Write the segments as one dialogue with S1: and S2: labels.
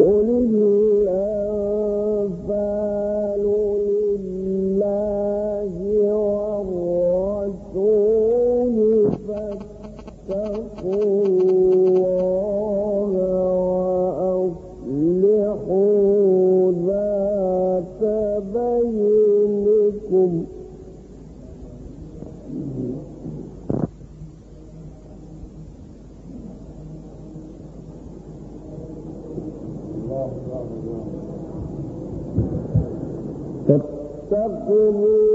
S1: قولوا دینی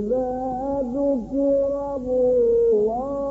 S1: إذا ذكر الله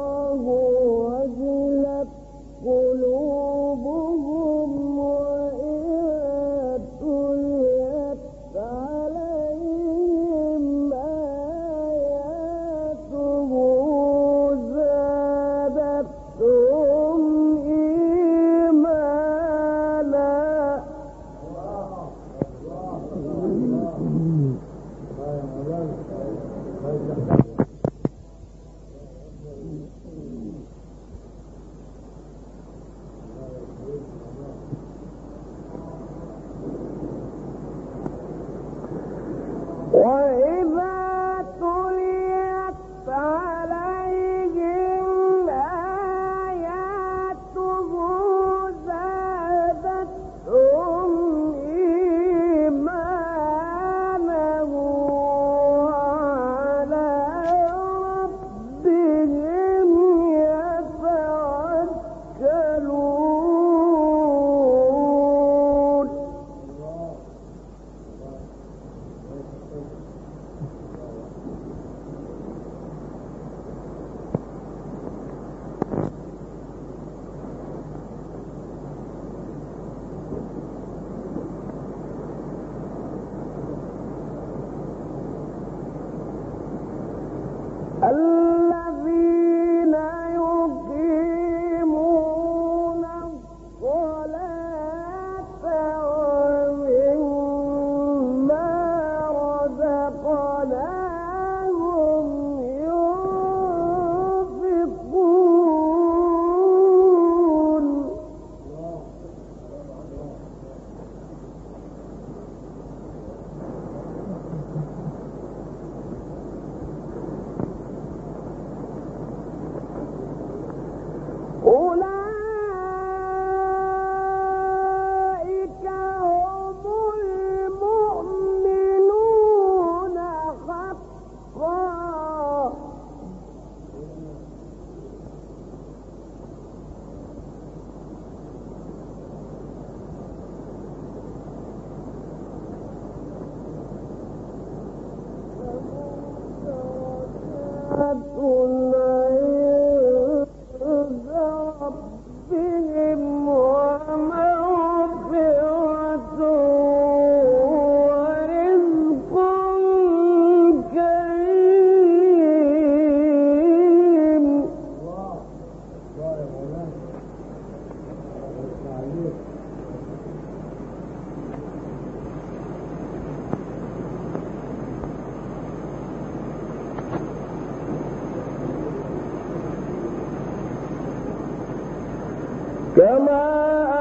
S1: كما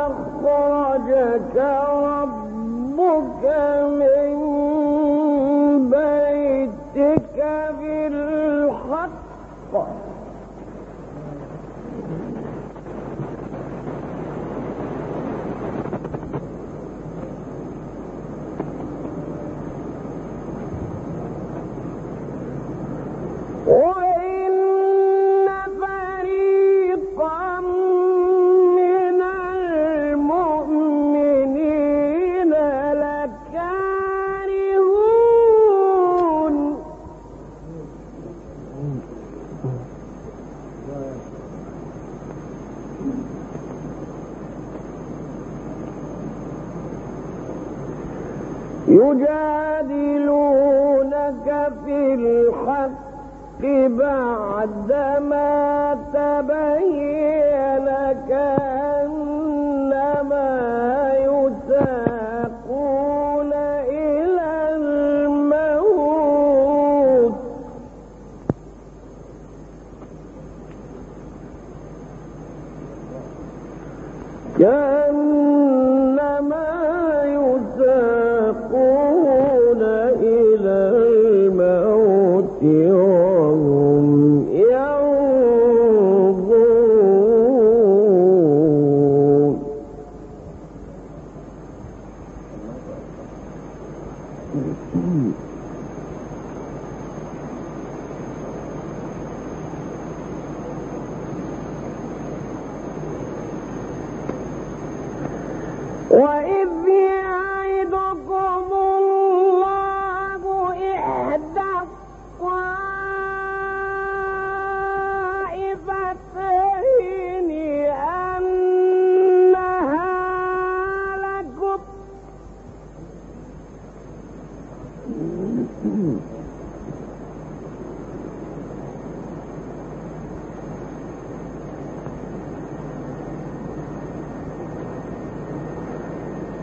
S1: أخرجك يجادلونك في الحق بعدما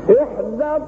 S1: احدى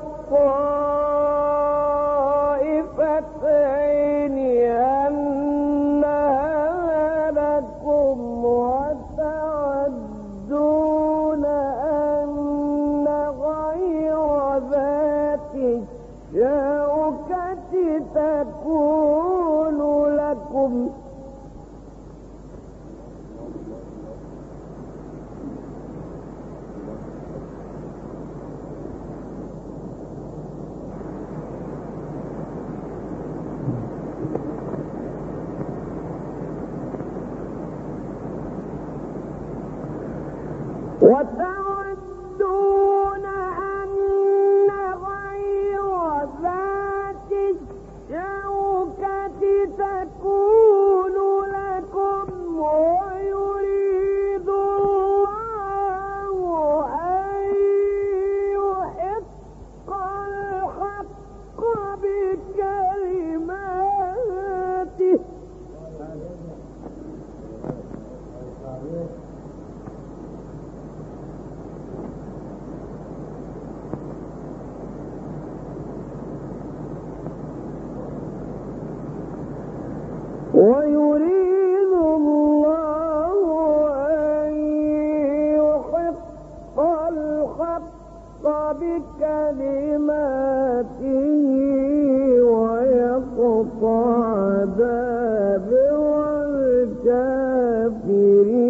S1: الكافرين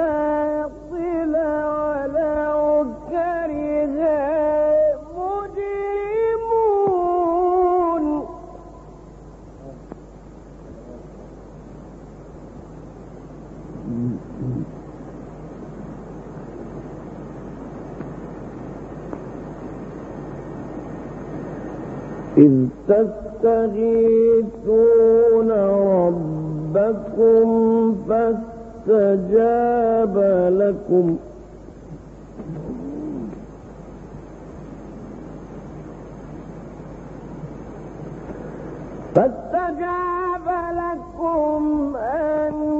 S1: الباطل ولو كره تستغيثون ربكم فاستجاب لكم. فاستجاب لكم أن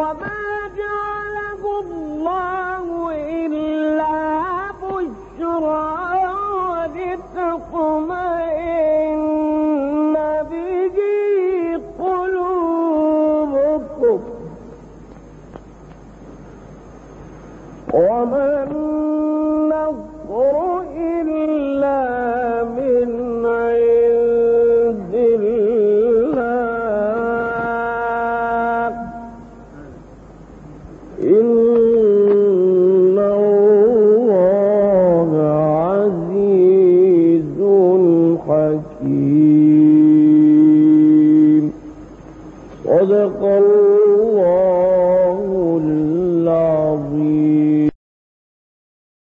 S1: وما جعل